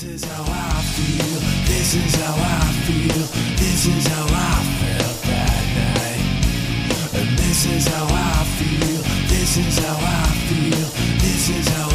This is how I feel. This is how I feel. This is how I felt that night. And this is how I feel. This is how I feel. This is how